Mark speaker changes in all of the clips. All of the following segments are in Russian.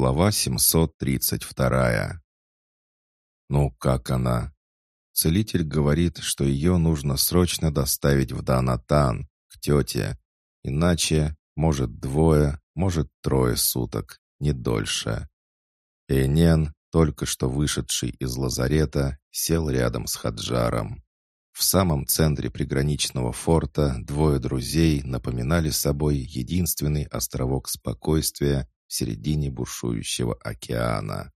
Speaker 1: Глава 732. «Ну, как она?» Целитель говорит, что ее нужно срочно доставить в Данатан, к тете. Иначе, может, двое, может, трое суток, не дольше. Энен, только что вышедший из лазарета, сел рядом с Хаджаром. В самом центре приграничного форта двое друзей напоминали собой единственный островок спокойствия в середине бушующего океана.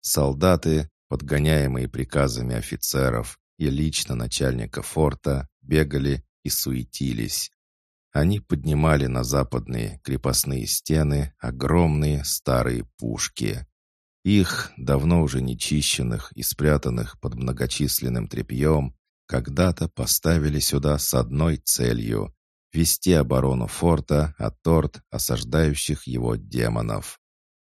Speaker 1: Солдаты, подгоняемые приказами офицеров и лично начальника форта, бегали и суетились. Они поднимали на западные крепостные стены огромные старые пушки. Их, давно уже нечищенных и спрятанных под многочисленным тряпьем, когда-то поставили сюда с одной целью вести оборону форта от торт осаждающих его демонов.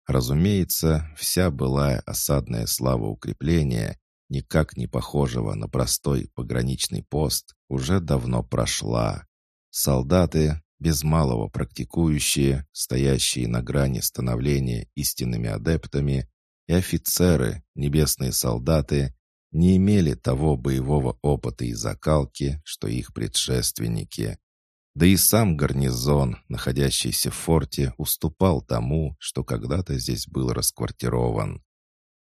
Speaker 1: Разумеется, вся былая осадная слава укрепления, никак не похожего на простой пограничный пост, уже давно прошла. Солдаты, без малого практикующие, стоящие на грани становления истинными адептами, и офицеры, небесные солдаты, не имели того боевого опыта и закалки, что их предшественники. Да и сам гарнизон, находящийся в форте, уступал тому, что когда-то здесь был расквартирован.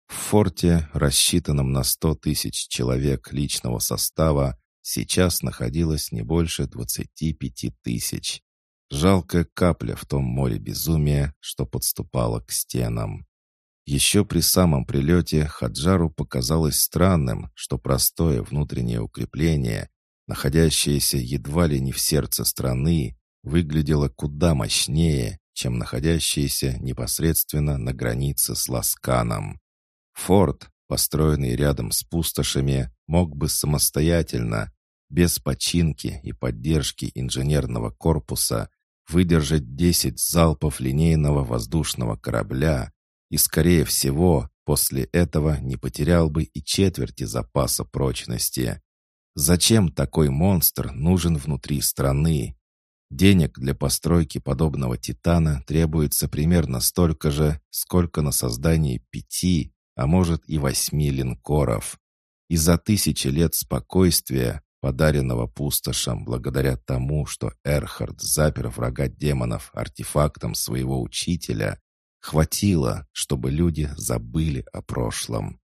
Speaker 1: В форте, рассчитанном на сто тысяч человек личного состава, сейчас находилось не больше двадцати пяти тысяч. Жалкая капля в том море безумия, что подступало к стенам. Еще при самом прилете Хаджару показалось странным, что простое внутреннее укрепление, находящаяся едва ли не в сердце страны, выглядела куда мощнее, чем находящаяся непосредственно на границе с Ласканом. Форт, построенный рядом с пустошами, мог бы самостоятельно, без починки и поддержки инженерного корпуса, выдержать 10 залпов линейного воздушного корабля и, скорее всего, после этого не потерял бы и четверти запаса прочности. Зачем такой монстр нужен внутри страны? Денег для постройки подобного «Титана» требуется примерно столько же, сколько на создание пяти, а может и восьми линкоров. И за тысячи лет спокойствия, подаренного пустошам благодаря тому, что Эрхард запер врага демонов артефактом своего учителя, хватило, чтобы люди забыли о прошлом.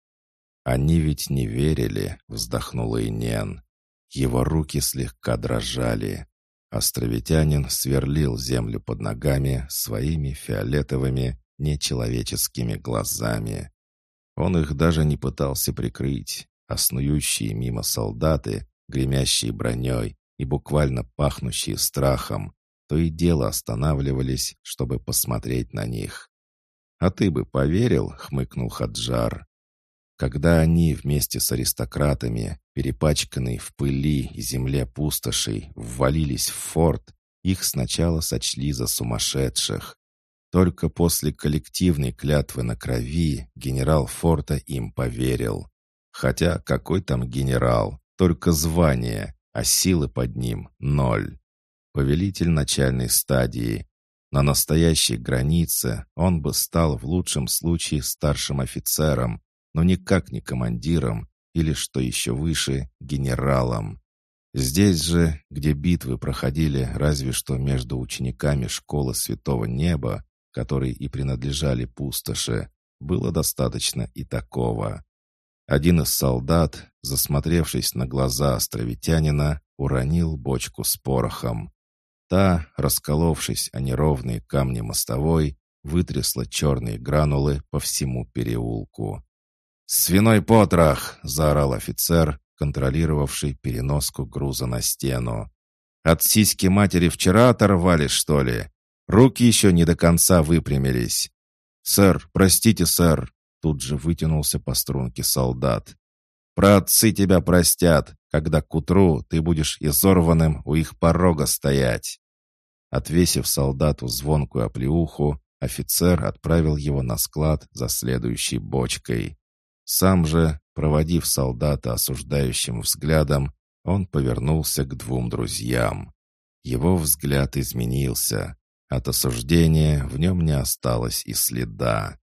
Speaker 1: «Они ведь не верили», — вздохнула Инен. Его руки слегка дрожали. Островитянин сверлил землю под ногами своими фиолетовыми, нечеловеческими глазами. Он их даже не пытался прикрыть, а снующие мимо солдаты, гремящие броней и буквально пахнущие страхом, то и дело останавливались, чтобы посмотреть на них. «А ты бы поверил?» — хмыкнул Хаджар. Когда они вместе с аристократами, перепачканные в пыли и земле пустошей, ввалились в форт, их сначала сочли за сумасшедших. Только после коллективной клятвы на крови генерал форта им поверил. Хотя какой там генерал? Только звание, а силы под ним — ноль. Повелитель начальной стадии. На настоящей границе он бы стал в лучшем случае старшим офицером, но никак не командиром или, что еще выше, генералом. Здесь же, где битвы проходили разве что между учениками школы Святого Неба, которой и принадлежали пустоши, было достаточно и такого. Один из солдат, засмотревшись на глаза островитянина, уронил бочку с порохом. Та, расколовшись о неровные камни мостовой, вытрясла черные гранулы по всему переулку. «Свиной потрох!» — заорал офицер, контролировавший переноску груза на стену. «От сиськи матери вчера оторвали, что ли? Руки еще не до конца выпрямились». «Сэр, простите, сэр!» — тут же вытянулся по струнке солдат. «Праотцы тебя простят, когда к утру ты будешь изорванным у их порога стоять». Отвесив солдату звонкую оплеуху, офицер отправил его на склад за следующей бочкой. Сам же, проводив солдата осуждающим взглядом, он повернулся к двум друзьям. Его взгляд изменился. От осуждения в нем не осталось и следа.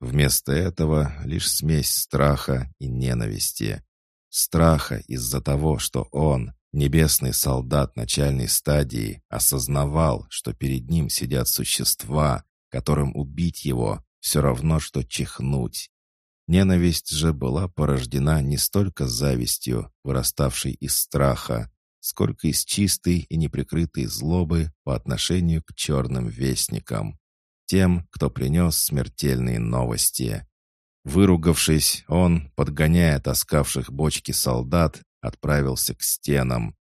Speaker 1: Вместо этого лишь смесь страха и ненависти. Страха из-за того, что он, небесный солдат начальной стадии, осознавал, что перед ним сидят существа, которым убить его все равно, что чихнуть. Ненависть же была порождена не столько завистью, выраставшей из страха, сколько из чистой и неприкрытой злобы по отношению к черным вестникам, тем, кто принес смертельные новости. Выругавшись, он, подгоняя таскавших бочки солдат, отправился к стенам.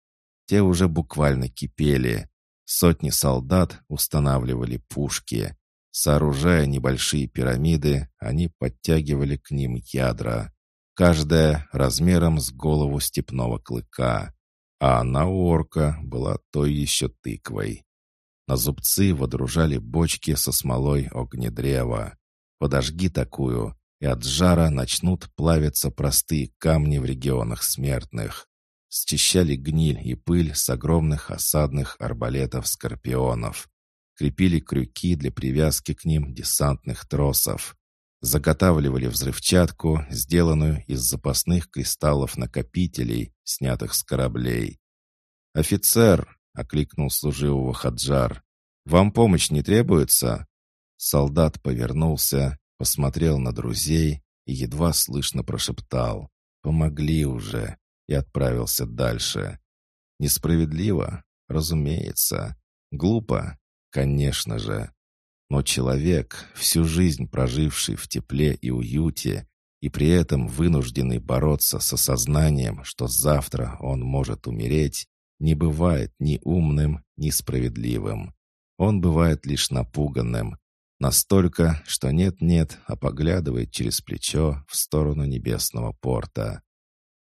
Speaker 1: Те уже буквально кипели. Сотни солдат устанавливали пушки. Сооружая небольшие пирамиды, они подтягивали к ним ядра. Каждая размером с голову степного клыка. А она у орка была той еще тыквой. На зубцы водружали бочки со смолой огнедрева. Подожги такую, и от жара начнут плавиться простые камни в регионах смертных. Счищали гниль и пыль с огромных осадных арбалетов-скорпионов. Крепили крюки для привязки к ним десантных тросов. Заготавливали взрывчатку, сделанную из запасных кристаллов-накопителей, снятых с кораблей. «Офицер!» — окликнул служивого Хаджар. «Вам помощь не требуется?» Солдат повернулся, посмотрел на друзей и едва слышно прошептал «Помогли уже!» и отправился дальше. Несправедливо? Разумеется. Глупо? Конечно же. Но человек, всю жизнь проживший в тепле и уюте, и при этом вынужденный бороться с осознанием, что завтра он может умереть, не бывает ни умным, ни справедливым. Он бывает лишь напуганным, Настолько, что нет-нет, а поглядывает через плечо в сторону небесного порта.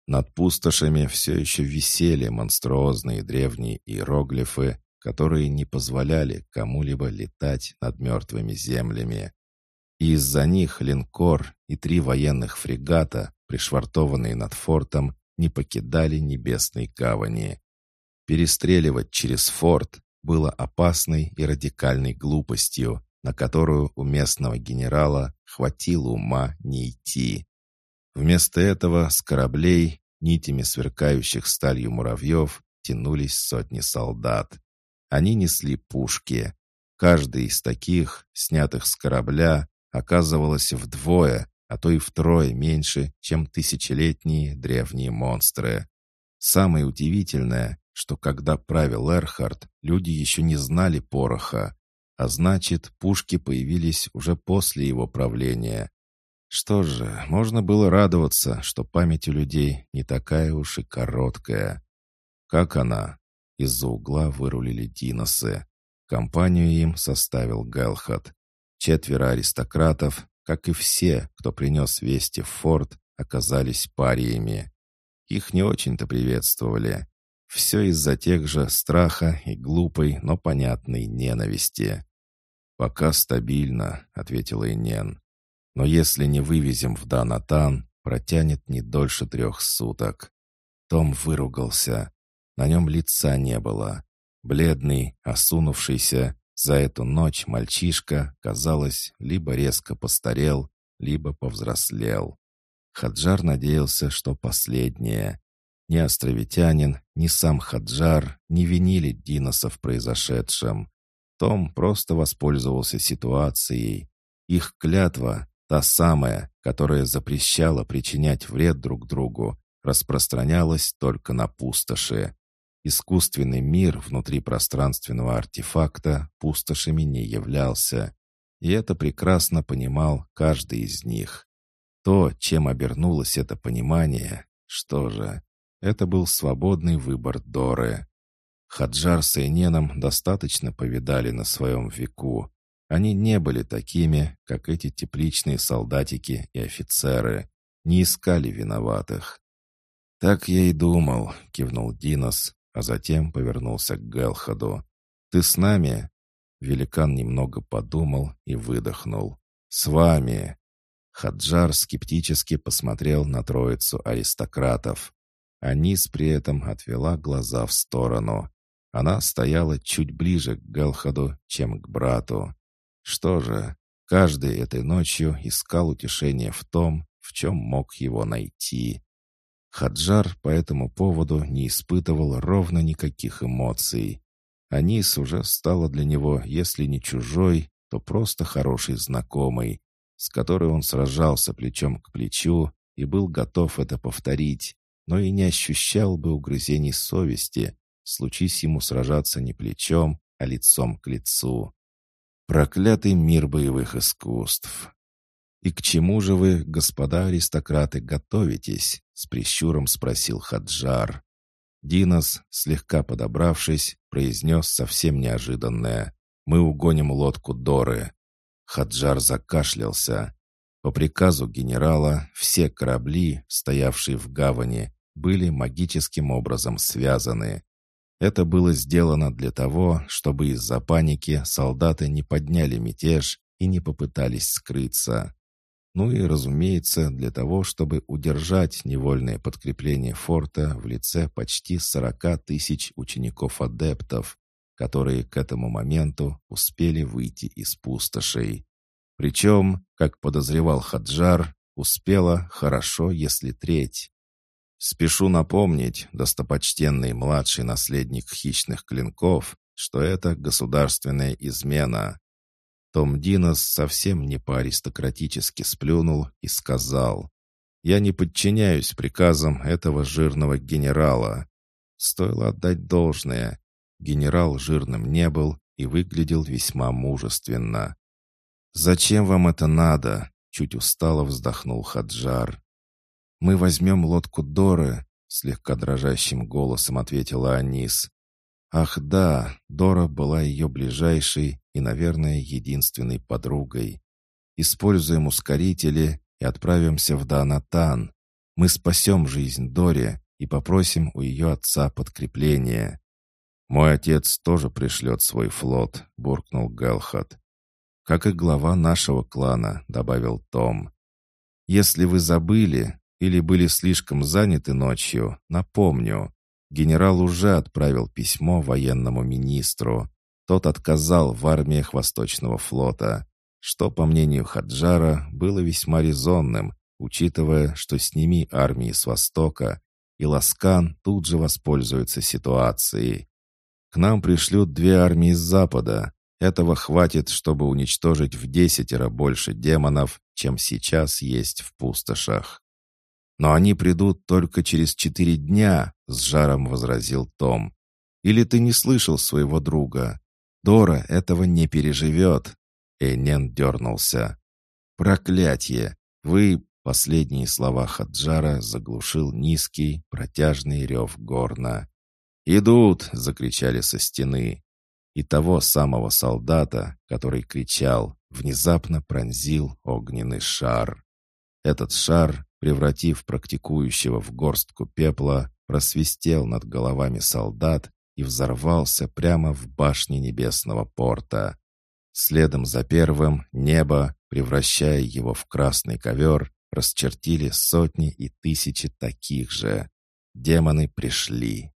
Speaker 1: Над пустошами все еще висели монструозные древние иероглифы, которые не позволяли кому-либо летать над мертвыми землями. И из-за них линкор и три военных фрегата, пришвартованные над фортом, не покидали небесной гавани. Перестреливать через форт было опасной и радикальной глупостью, на которую у местного генерала хватило ума не идти. Вместо этого с кораблей, нитями сверкающих сталью муравьев, тянулись сотни солдат. Они несли пушки. Каждый из таких, снятых с корабля, оказывалось вдвое, а то и втрое меньше, чем тысячелетние древние монстры. Самое удивительное, что когда правил Эрхард, люди еще не знали пороха, а значит, пушки появились уже после его правления. Что же, можно было радоваться, что память у людей не такая уж и короткая. Как она? Из-за угла вырулили диносы. Компанию им составил Гелхат. Четверо аристократов, как и все, кто принес вести в форт, оказались париями. Их не очень-то приветствовали. Все из-за тех же страха и глупой, но понятной ненависти. «Пока стабильно», — ответила Инен. «Но если не вывезем в Данатан, протянет не дольше трех суток». Том выругался. На нем лица не было. Бледный, осунувшийся, за эту ночь мальчишка, казалось, либо резко постарел, либо повзрослел. Хаджар надеялся, что последнее. Ни островитянин, ни сам Хаджар не винили Диноса в произошедшем. Том просто воспользовался ситуацией. Их клятва, та самая, которая запрещала причинять вред друг другу, распространялась только на пустоши. Искусственный мир внутри пространственного артефакта пустошами не являлся. И это прекрасно понимал каждый из них. То, чем обернулось это понимание, что же, это был свободный выбор Доры. Хаджар с Эйненом достаточно повидали на своем веку. Они не были такими, как эти тепличные солдатики и офицеры, не искали виноватых. «Так я и думал», — кивнул Динос, а затем повернулся к Гелхаду. «Ты с нами?» Великан немного подумал и выдохнул. «С вами!» Хаджар скептически посмотрел на троицу аристократов. Анис при этом отвела глаза в сторону. Она стояла чуть ближе к Галхаду, чем к брату. Что же, Каждый этой ночью искал утешение в том, в чем мог его найти. Хаджар по этому поводу не испытывал ровно никаких эмоций. Анис уже стала для него, если не чужой, то просто хороший знакомый, с которой он сражался плечом к плечу и был готов это повторить, но и не ощущал бы угрызений совести, случись ему сражаться не плечом, а лицом к лицу. Проклятый мир боевых искусств! «И к чему же вы, господа аристократы, готовитесь?» — с прищуром спросил Хаджар. Динос, слегка подобравшись, произнес совсем неожиданное. «Мы угоним лодку Доры». Хаджар закашлялся. По приказу генерала все корабли, стоявшие в гавани, были магическим образом связаны. Это было сделано для того, чтобы из-за паники солдаты не подняли мятеж и не попытались скрыться. Ну и, разумеется, для того, чтобы удержать невольное подкрепление форта в лице почти 40 тысяч учеников-адептов, которые к этому моменту успели выйти из пустошей. Причем, как подозревал Хаджар, успела хорошо, если треть. Спешу напомнить, достопочтенный младший наследник хищных клинков, что это государственная измена. Том Динос совсем не по-аристократически сплюнул и сказал, «Я не подчиняюсь приказам этого жирного генерала». Стоило отдать должное. Генерал жирным не был и выглядел весьма мужественно. «Зачем вам это надо?» — чуть устало вздохнул Хаджар. «Мы возьмем лодку Доры», — слегка дрожащим голосом ответила Анис. Ах да, Дора была ее ближайшей и, наверное, единственной подругой. Используем ускорители и отправимся в Данатан. Мы спасем жизнь Доре и попросим у ее отца подкрепления. «Мой отец тоже пришлет свой флот», — буркнул Галхат. «Как и глава нашего клана», — добавил Том. «Если вы забыли или были слишком заняты ночью, напомню. Генерал уже отправил письмо военному министру. Тот отказал в армиях Восточного флота, что, по мнению Хаджара, было весьма резонным, учитывая, что сними армии с Востока, и Ласкан тут же воспользуется ситуацией. К нам пришлют две армии с Запада. Этого хватит, чтобы уничтожить в десятеро больше демонов, чем сейчас есть в пустошах. «Но они придут только через четыре дня», — с жаром возразил Том. «Или ты не слышал своего друга? Дора этого не переживет». Эйнен дернулся. «Проклятье! Вы...» — последние слова Хаджара заглушил низкий, протяжный рев горна. «Идут!» — закричали со стены. И того самого солдата, который кричал, внезапно пронзил огненный шар. Этот шар превратив практикующего в горстку пепла, просвистел над головами солдат и взорвался прямо в башне небесного порта. Следом за первым небо, превращая его в красный ковер, расчертили сотни и тысячи таких же. Демоны пришли.